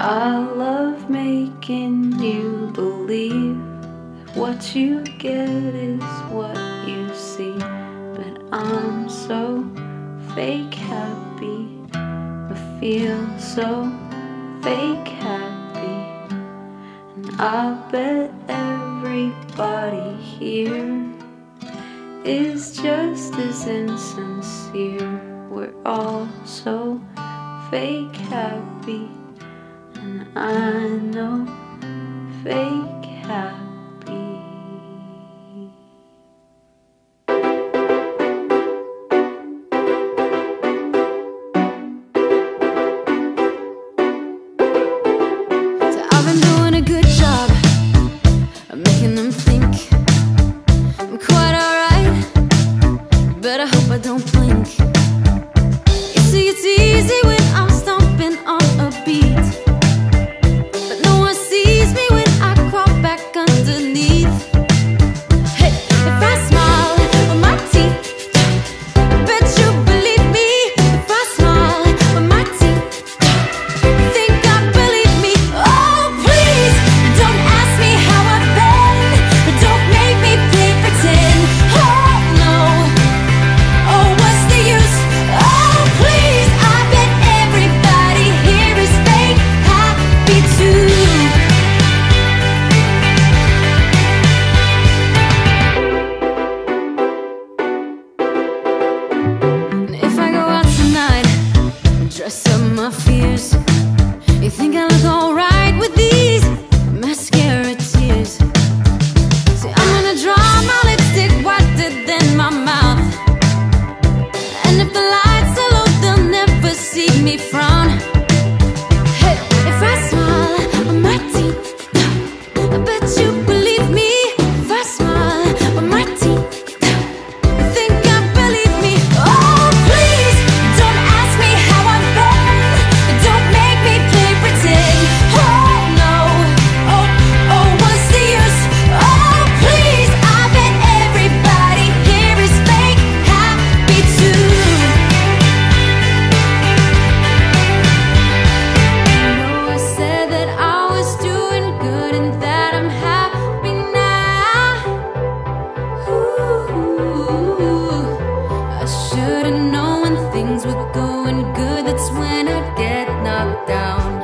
I love making you believe what you get is what you see. But I'm so fake happy. I feel so fake happy. And I bet everybody here is just as insincere. We're all so fake happy. I know fake happy. dress up my fears. You think I look alright? doing good, that's when I get knocked down.